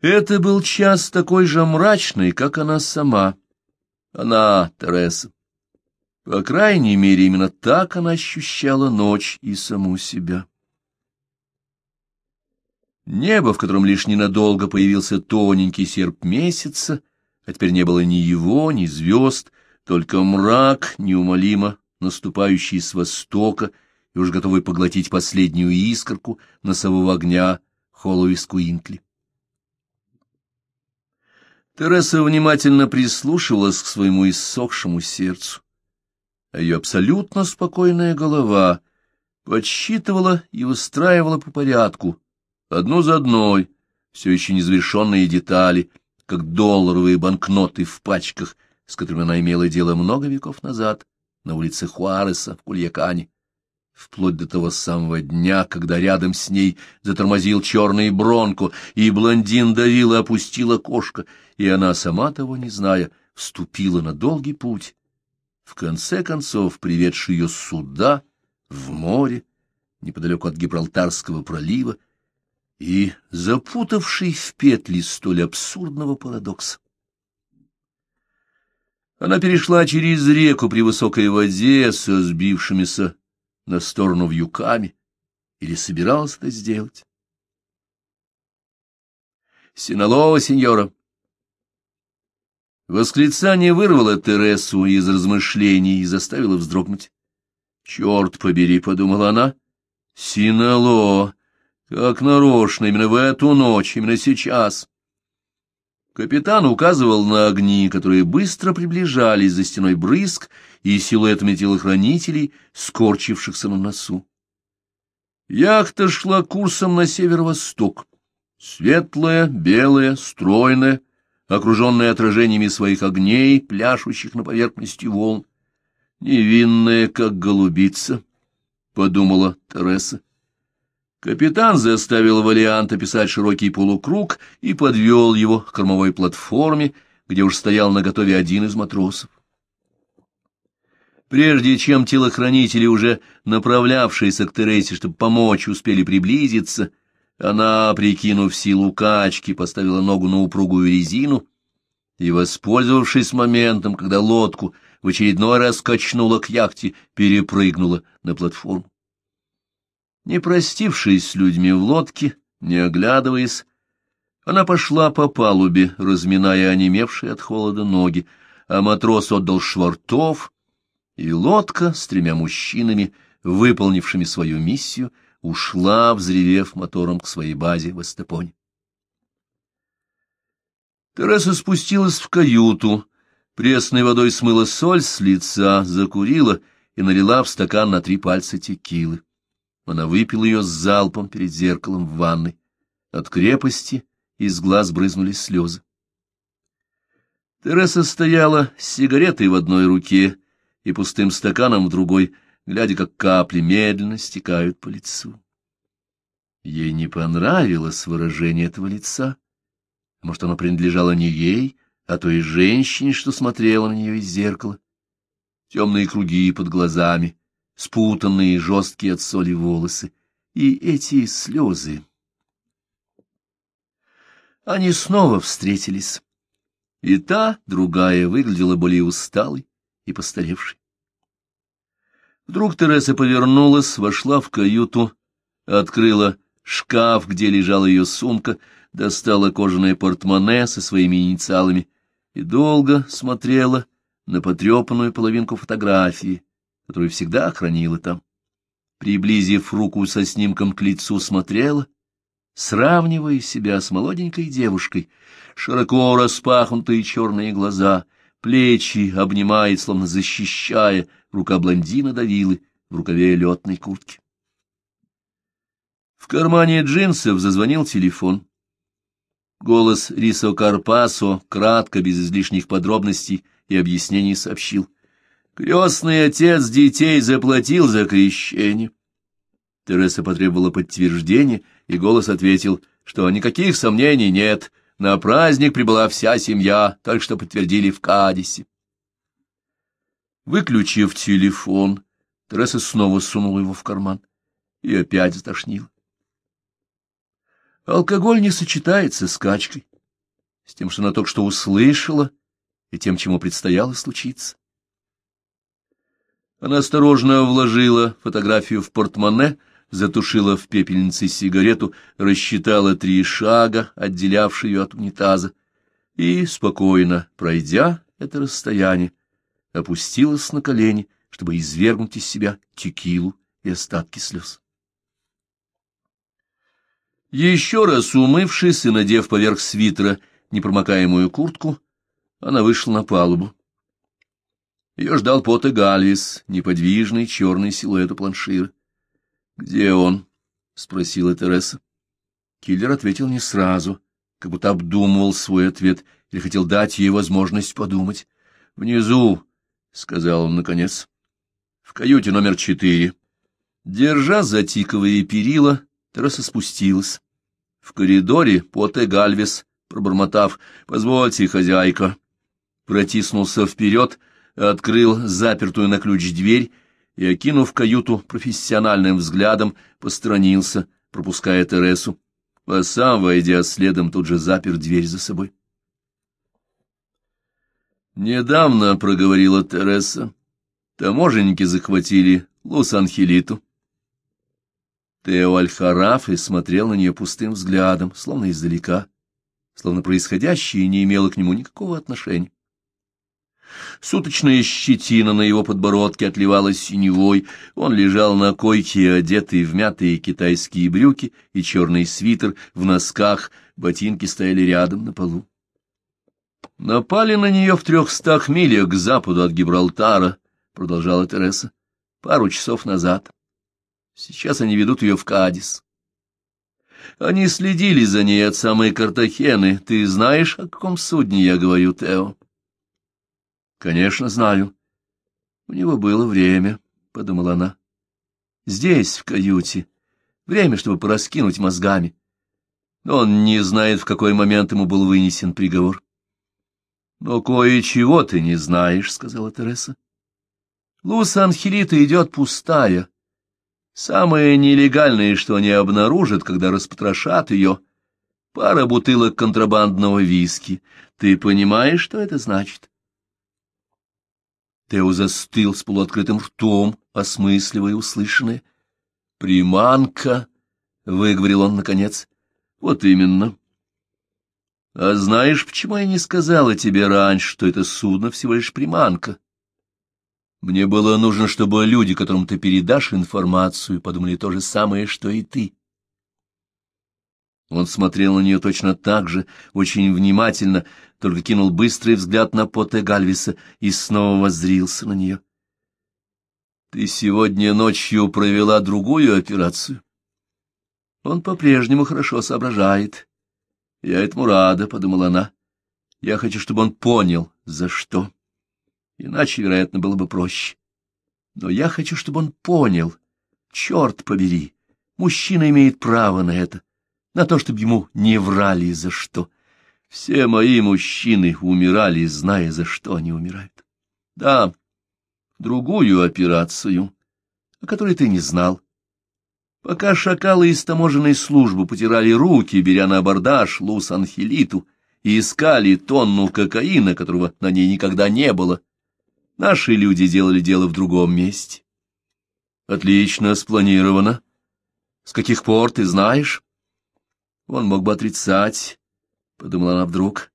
Это был час такой же мрачный, как она сама. Она, Тереса. По крайней мере, именно так она ощущала ночь и саму себя. Небо, в котором лишь ненадолго появился тоненький серп месяца, а теперь не было ни его, ни звезд, только мрак, неумолимо наступающий с востока и уж готовый поглотить последнюю искорку носового огня Холлоуис Куинтли. Тереса внимательно прислушивалась к своему иссохшему сердцу, а ее абсолютно спокойная голова подсчитывала и устраивала по порядку, одну за одной, все еще незавершенные детали, как долларовые банкноты в пачках, с которыми она имела дело много веков назад на улице Хуареса в Кульякане, вплоть до того самого дня, когда рядом с ней затормозил черный бронко, и блондин давила опустила кошка, и она, сама того не зная, вступила на долгий путь, в конце концов приведший ее сюда, в море, неподалеку от Гибралтарского пролива, и запутавший в петли столь абсурдного парадокса. Она перешла через реку при высокой воде со сбившимися на сторону вьюками или собиралась это сделать. «Синалова, сеньора!» Восклицание вырвало Тересу из размышлений и заставило вздрогнуть. «Черт побери!» — подумала она. «Синало! Как нарочно, именно в эту ночь, именно сейчас!» Капитан указывал на огни, которые быстро приближались за стеной брызг и силуэтами телохранителей, скорчившихся на носу. Яхта шла курсом на северо-восток. Светлая, белая, стройная, окруженная отражениями своих огней, пляшущих на поверхности волн. Невинная, как голубица, — подумала Тереса. Капитан заставил Валианта писать широкий полукруг и подвел его к кормовой платформе, где уж стоял наготове один из матросов. Прежде чем телохранители, уже направлявшиеся к Тересе, чтобы помочь, успели приблизиться, она, прикинув силу качки, поставила ногу на упругую резину и, воспользовавшись моментом, когда лодку в очередной раз качнула к яхте, перепрыгнула на платформу. Не простившись с людьми в лодке, не оглядываясь, она пошла по палубе, разминая онемевшие от холода ноги, а матрос отдал швартов, и лодка с тремя мужчинами, выполнившими свою миссию, ушла, взревев мотором к своей базе в Эстепоне. Тереса спустилась в каюту, пресной водой смыла соль с лица, закурила и налила в стакан на три пальца текилы. Она выпила ее с залпом перед зеркалом в ванной. От крепости из глаз брызнули слезы. Тереса стояла с сигаретой в одной руке и пустым стаканом в другой, глядя, как капли медленно стекают по лицу. Ей не понравилось выражение этого лица. Может, оно принадлежало не ей, а той женщине, что смотрела на нее из зеркала. Темные круги под глазами, спутанные жесткие от соли волосы, и эти слезы. Они снова встретились, и та, другая, выглядела более усталой и постаревшей. Вдруг Тереса повернулась, вошла в каюту, открыла шкаф, где лежала ее сумка, достала кожаное портмоне со своими инициалами и долго смотрела на потрепанную половинку фотографии, которую всегда хранила там. Приблизив руку со снимком к лицу, смотрела, сравнивая себя с молоденькой девушкой, широко распахнутые черные глаза, плечи обнимает, словно защищая, рука блондина давилы в рукаве летной куртки. В кармане джинсов зазвонил телефон. Голос Рисо Карпасо кратко, без излишних подробностей и объяснений сообщил — Крестный отец детей заплатил за крещение. Тереса потребовала подтверждения, и голос ответил, что никаких сомнений нет, на праздник прибыла вся семья, только что подтвердили в Кадисе. Выключив телефон, Тереса снова сунула его в карман и опять затошнила. Алкоголь не сочетается с качкой. с тем, что она только что услышала, и тем, чему предстояло случиться. Она осторожно вложила фотографию в портмоне, затушила в пепельнице сигарету, рассчитала три шага, отделявшие ее от унитаза, и, спокойно пройдя это расстояние, опустилась на колени, чтобы извергнуть из себя текилу и остатки слез. Еще раз умывшись и надев поверх свитера непромокаемую куртку, она вышла на палубу. Ее ждал Пота Гальвис, неподвижный черный силуэт у планшира. — Где он? — спросила Тереса. Киллер ответил не сразу, как будто обдумывал свой ответ или хотел дать ей возможность подумать. — Внизу, — сказал он наконец, — в каюте номер четыре. Держа за тиковые перила, Тереса спустилась. В коридоре Поте Гальвис, пробормотав «Позвольте, хозяйка», протиснулся вперед, открыл запертую на ключ дверь и, окинув каюту профессиональным взглядом, посторонился, пропуская Тересу, а сам, войдя следом, тут же запер дверь за собой. «Недавно», — проговорила Тереса, — «таможенники захватили Лус-Анхелиту». Тео Альхараф и смотрел на нее пустым взглядом, словно издалека, словно происходящее не имело к нему никакого отношения. Суточная щетина на его подбородке отливала синевой, он лежал на койке, одетый в мятые китайские брюки и черный свитер, в носках, ботинки стояли рядом на полу. «Напали на нее в трехстах милях к западу от Гибралтара», — продолжала Тереса, — «пару часов назад». Сейчас они ведут ее в Кадис. Они следили за ней от самой Картахены. Ты знаешь, о каком судне я говорю, Тео? Конечно, знаю. У него было время, — подумала она. Здесь, в каюте. Время, чтобы пораскинуть мозгами. Но он не знает, в какой момент ему был вынесен приговор. — Но кое-чего ты не знаешь, — сказала Тереса. Луса Анхелита идет пустая. Самое нелегальное, что они обнаружат, когда распотрошат ее, пара бутылок контрабандного виски. Ты понимаешь, что это значит? Тео застыл с полуоткрытым ртом, осмысливая услышанное. «Приманка!» — выговорил он наконец. «Вот именно. А знаешь, почему я не сказала тебе раньше, что это судно всего лишь приманка?» Мне было нужно, чтобы люди, которым ты передашь информацию, подумали то же самое, что и ты. Он смотрел на нее точно так же, очень внимательно, только кинул быстрый взгляд на Поте Гальвиса и снова воззрился на нее. — Ты сегодня ночью провела другую операцию. Он по-прежнему хорошо соображает. Я этому рада, — подумала она. Я хочу, чтобы он понял, за что. Иначе, вероятно, было бы проще. Но я хочу, чтобы он понял. Черт побери, мужчина имеет право на это, на то, чтобы ему не врали за что. Все мои мужчины умирали, зная, за что они умирают. Да, другую операцию, о которой ты не знал. Пока шакалы из таможенной службы потирали руки, беря на абордаж Лус-Анхелиту, и искали тонну кокаина, которого на ней никогда не было, Наши люди делали дело в другом месте. Отлично спланировано. С каких пор ты знаешь? Он мог бы отрицать, — подумала она вдруг.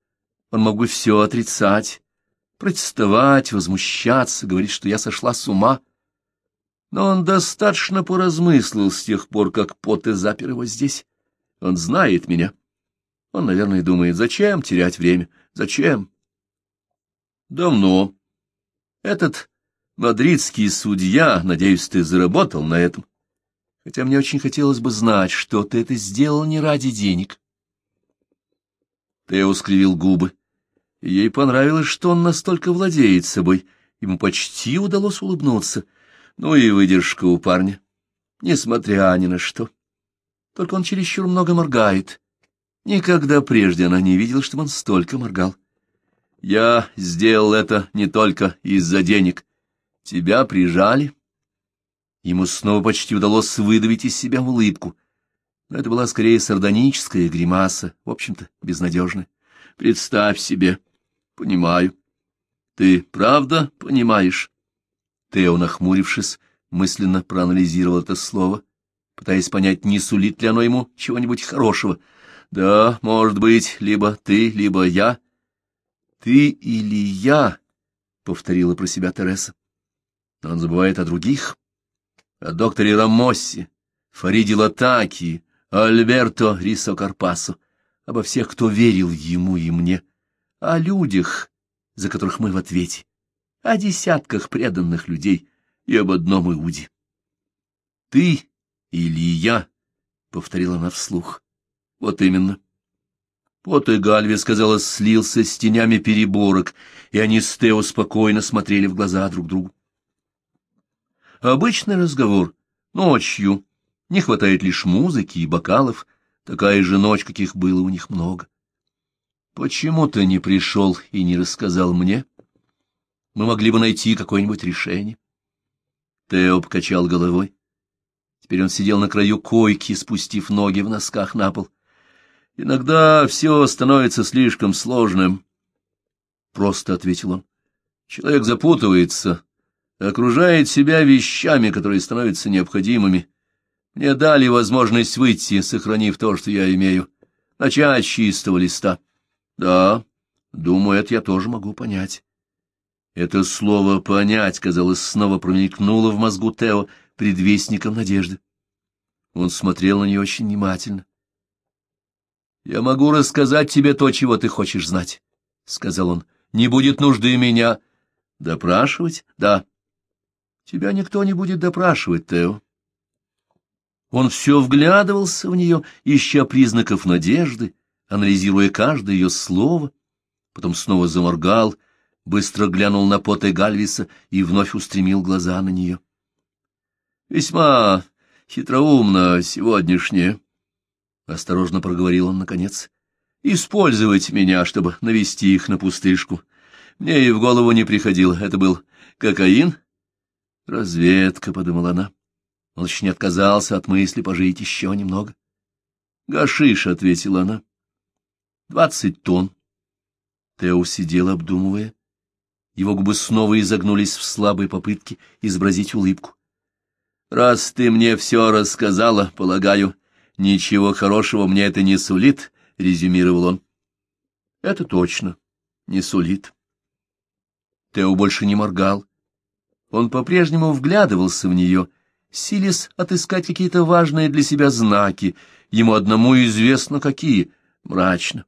Он мог бы все отрицать, протестовать, возмущаться, говорить, что я сошла с ума. Но он достаточно поразмыслил с тех пор, как Поте запер его здесь. Он знает меня. Он, наверное, думает, зачем терять время? Зачем? Давно этот мадридский судья, надеюсь, ты заработал на этом. Хотя мне очень хотелось бы знать, что ты это сделал не ради денег. Тео скривил губы. Ей понравилось, что он настолько владеет собой. Ему почти удалось улыбнуться. Ну и выдержка у парня. Несмотря ни на что. Только он чересчур много моргает. Никогда прежде она не видела, чтобы он столько моргал. Я сделал это не только из-за денег. Тебя прижали. Ему снова почти удалось выдавить из себя улыбку. Но это была скорее сардоническая гримаса, в общем-то, безнадежная. Представь себе. Понимаю. Ты правда понимаешь? Тео, нахмурившись, мысленно проанализировал это слово, пытаясь понять, не сулит ли оно ему чего-нибудь хорошего. Да, может быть, либо ты, либо я. Ты или я, — повторила про себя Тереса. Но он забывает о других, о докторе Рамоссе, Фариде Латаки, Альберто Рисо Карпасо, обо всех, кто верил ему и мне, о людях, за которых мы в ответе, о десятках преданных людей и об одном Иуде. «Ты или я?» — повторила она вслух. «Вот именно». Пот и Гальве, казалось, слился с тенями переборок, и они с Тео спокойно смотрели в глаза друг другу. Обычный разговор. Ночью. Не хватает лишь музыки и бокалов. Такая же ночь, каких было у них много. Почему ты не пришел и не рассказал мне? Мы могли бы найти какое-нибудь решение. Тео покачал головой. Теперь он сидел на краю койки, спустив ноги в носках на пол. Иногда все становится слишком сложным. Просто ответил он. Человек запутывается, окружает себя вещами, которые становятся необходимыми. Мне дали возможность выйти, сохранив то, что я имею, начать с чистого листа. Да, думаю, это я тоже могу понять. Это слово «понять», казалось, снова промелькнуло в мозгу Тео предвестником надежды. Он смотрел на нее очень внимательно. «Я могу рассказать тебе то, чего ты хочешь знать», — сказал он. «Не будет нужды меня допрашивать?» «Да». «Тебя никто не будет допрашивать, Тео». Он все вглядывался в нее, ища признаков надежды, анализируя каждое ее слово, потом снова заморгал, быстро глянул на Пота Гальвиса и вновь устремил глаза на нее. — Весьма хитроумно сегодняшнее, — осторожно проговорил он наконец, — использовать меня, чтобы навести их на пустышку. Мне и в голову не приходило. Это был кокаин? — Разведка, — подумала она. Он не отказался от мысли пожить еще немного. — Гашиш, — ответила она. Двадцать тонн. Тео сидел, обдумывая. Его губы снова изогнулись в слабой попытке изобразить улыбку. «Раз ты мне все рассказала, полагаю, ничего хорошего мне это не сулит», — резюмировал он. «Это точно, не сулит». Тео больше не моргал. Он по-прежнему вглядывался в нее, силясь отыскать какие-то важные для себя знаки, ему одному известно какие, мрачно.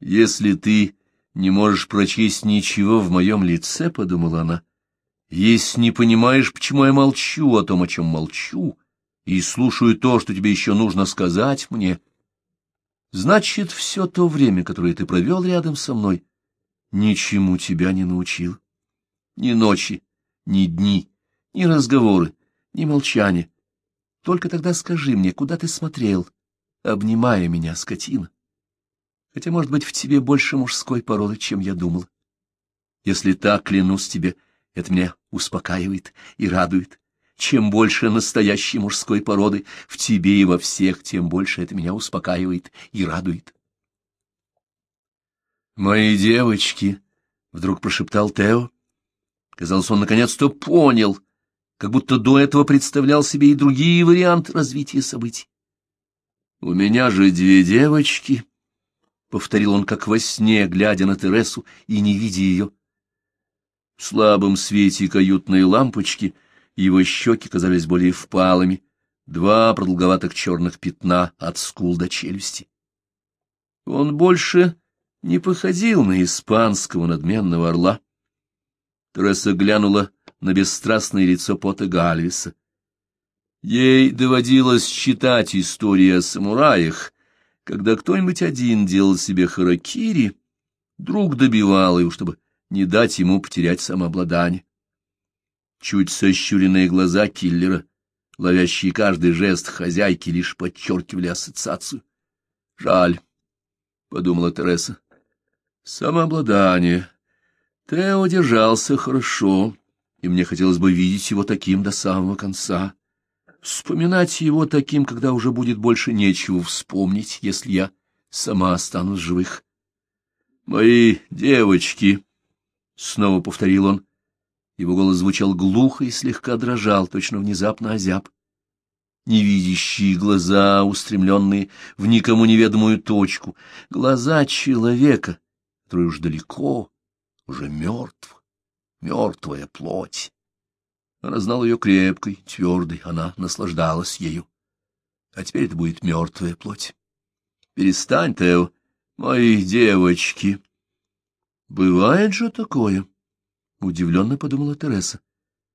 «Если ты не можешь прочесть ничего в моем лице, — подумала она, — если не понимаешь, почему я молчу о том, о чем молчу, и слушаю то, что тебе еще нужно сказать мне, значит, все то время, которое ты провел рядом со мной, ничему тебя не научил. Ни ночи, ни дни, ни разговоры, ни молчание. Только тогда скажи мне, куда ты смотрел, обнимая меня, скотина хотя, может быть, в тебе больше мужской породы, чем я думал. Если так, клянусь тебе, это меня успокаивает и радует. Чем больше настоящей мужской породы в тебе и во всех, тем больше это меня успокаивает и радует. «Мои девочки!» — вдруг прошептал Тео. Казалось, он наконец-то понял, как будто до этого представлял себе и другие варианты развития событий. «У меня же две девочки!» — повторил он как во сне, глядя на Тересу и не видя ее. В слабом свете каютной лампочки его щеки казались более впалыми, два продолговатых черных пятна от скул до челюсти. Он больше не походил на испанского надменного орла. Тереса глянула на бесстрастное лицо Пота Гальвиса. Ей доводилось читать истории о самураях, когда кто-нибудь один делал себе харакири, друг добивал его, чтобы не дать ему потерять самообладание. Чуть сощуренные глаза киллера, ловящие каждый жест хозяйки, лишь подчеркивали ассоциацию. «Жаль», — подумала Тереса. «Самообладание. Тео держался хорошо, и мне хотелось бы видеть его таким до самого конца». Вспоминать его таким, когда уже будет больше нечего вспомнить, если я сама останусь живых. «Мои девочки!» — снова повторил он. Его голос звучал глухо и слегка дрожал, точно внезапно озяб. Невидящие глаза, устремленные в никому неведомую точку, глаза человека, который уж далеко, уже мертв, мертвая плоть. Она знала ее крепкой, твердой, она наслаждалась ею. А теперь это будет мертвая плоть. Перестань, Тео, мои девочки. Бывает же такое, — удивленно подумала Тереса.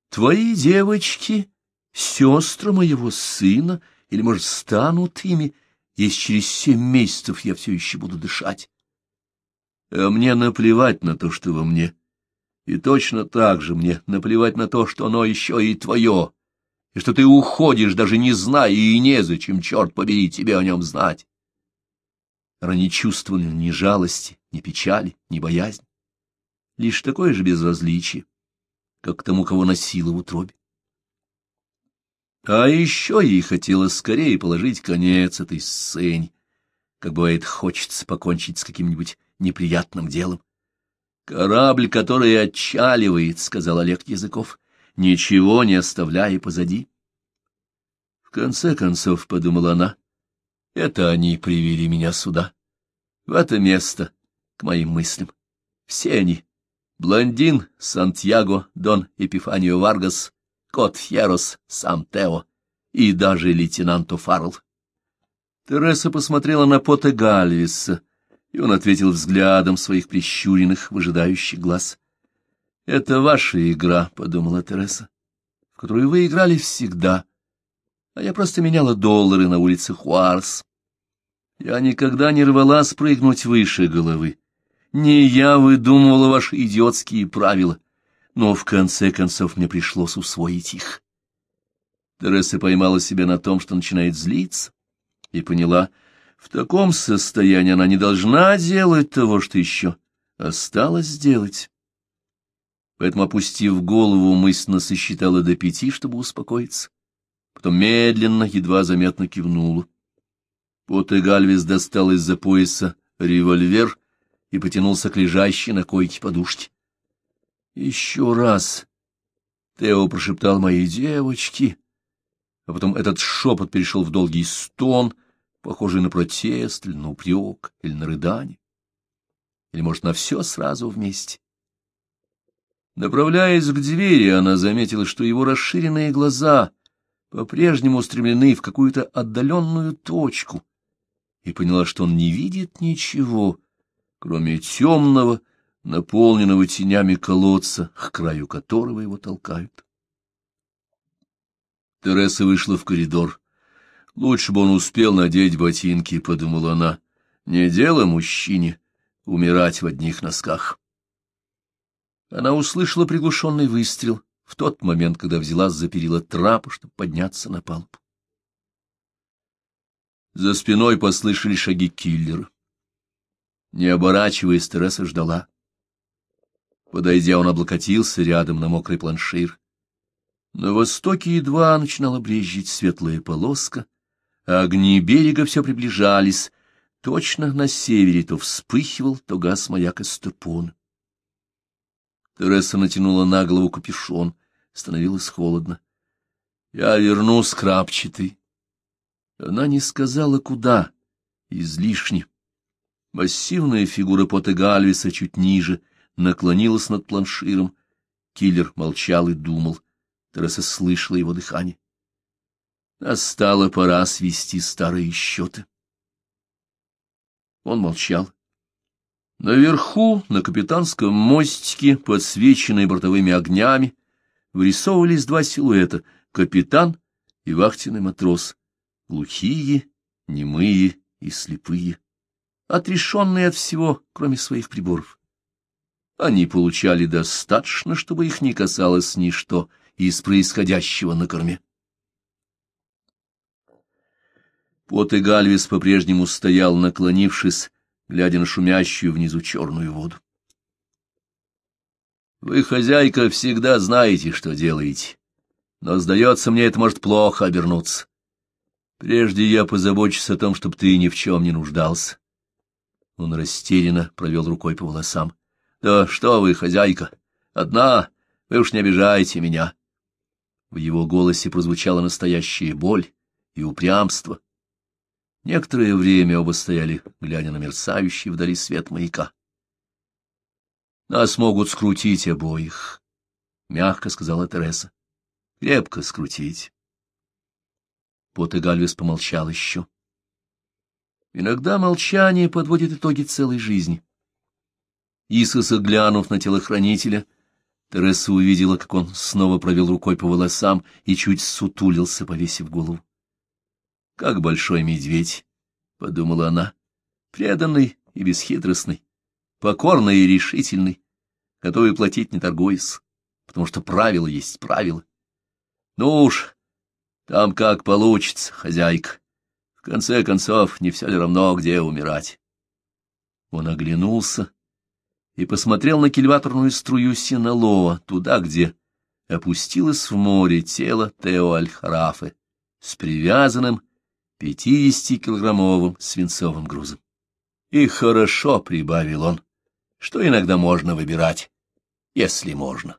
Твои девочки, сестры моего сына, или, может, станут ими, если через семь месяцев я все еще буду дышать. А мне наплевать на то, что во мне. И точно так же мне наплевать на то, что оно еще и твое, и что ты уходишь, даже не зная, и незачем, черт побери, тебе о нем знать. Она не чувствовала ни жалости, ни печали, ни боязни. Лишь такое же безразличие, как к тому, кого носила в утробе. А еще ей хотелось скорее положить конец этой сцене, как бывает хочется покончить с каким-нибудь неприятным делом. «Корабль, который отчаливает», — сказал Олег Языков, — «ничего не оставляя позади». В конце концов, — подумала она, — это они привели меня сюда, в это место, к моим мыслям. Все они — блондин Сантьяго, Дон Эпифанио Варгас, кот Херос, сам Тео и даже лейтенант Фаррелл. Тереса посмотрела на Пота Гальвиса — и он ответил взглядом своих прищуренных, выжидающих глаз. — Это ваша игра, — подумала Тереса, — в которую вы играли всегда, а я просто меняла доллары на улице Хуарс. Я никогда не рвала спрыгнуть выше головы. Не я выдумывала ваши идиотские правила, но в конце концов мне пришлось усвоить их. Тереса поймала себя на том, что начинает злиться, и поняла — в таком состоянии она не должна делать того, что еще осталось сделать. Поэтому, опустив голову, мысленно сосчитала до пяти, чтобы успокоиться. Потом медленно, едва заметно кивнула. Пот и Гальвис достал из-за пояса револьвер и потянулся к лежащей на койке подушке. — Еще раз! — Тео прошептал мои девочки. А потом этот шепот перешел в долгий стон — похожий на протест или на упрек, или на рыдание, или, может, на все сразу вместе. Направляясь к двери, она заметила, что его расширенные глаза по-прежнему устремлены в какую-то отдаленную точку, и поняла, что он не видит ничего, кроме темного, наполненного тенями колодца, к краю которого его толкают. Тереса вышла в коридор. Лучше бы он успел надеть ботинки, — подумала она. Не дело мужчине умирать в одних носках. Она услышала приглушенный выстрел в тот момент, когда взялась за перила трапа, чтобы подняться на палубу. За спиной послышали шаги киллера. Не оборачиваясь, Тереса ждала. Подойдя, он облокотился рядом на мокрый планшир. На востоке едва начинала брезжить светлая полоска, Огни берега все приближались. Точно на севере то вспыхивал, то газ маяк Эстепон. Тереса натянула на голову капюшон. Становилось холодно. Я вернусь, крапчатый. Она не сказала, куда. Излишне. Массивная фигура Пота Гальвиса чуть ниже наклонилась над планширом. Киллер молчал и думал. Тереса слышала его дыхание. Настала пора свести старые счеты. Он молчал. Наверху, на капитанском мостике, подсвеченные бортовыми огнями, вырисовывались два силуэта — капитан и вахтенный матрос, глухие, немые и слепые, отрешенные от всего, кроме своих приборов. Они получали достаточно, чтобы их не касалось ничто из происходящего на корме. Пот и Гальвис по-прежнему стоял, наклонившись, глядя на шумящую внизу черную воду. Вы, хозяйка, всегда знаете, что делаете, но, сдается мне, это может плохо обернуться. Прежде я позабочусь о том, чтобы ты ни в чем не нуждался. Он растерянно провел рукой по волосам. — Да что вы, хозяйка, одна, вы уж не обижайте меня. В его голосе прозвучала настоящая боль и упрямство. Некоторое время оба стояли, глядя на мерцающий вдали свет маяка. — Нас могут скрутить обоих, — мягко сказала Тереса. — Крепко скрутить. Пот и Гальвес помолчал еще. Иногда молчание подводит итоги целой жизни. Искоса глянув на телохранителя, Тереса увидела, как он снова провел рукой по волосам и чуть сутулился, повесив голову. Как большой медведь, — подумала она, — преданный и бесхитростный, покорный и решительный, готовый платить не торгуясь, потому что правило есть правило. Ну уж, там как получится, хозяйка. В конце концов, не все ли равно, где умирать? Он оглянулся и посмотрел на кильваторную струю Синалова, туда, где опустилось в море тело Тео Аль-Харафы с привязанным пятидесятикилограммовым свинцовым грузом. И хорошо, — прибавил он, — что иногда можно выбирать, если можно.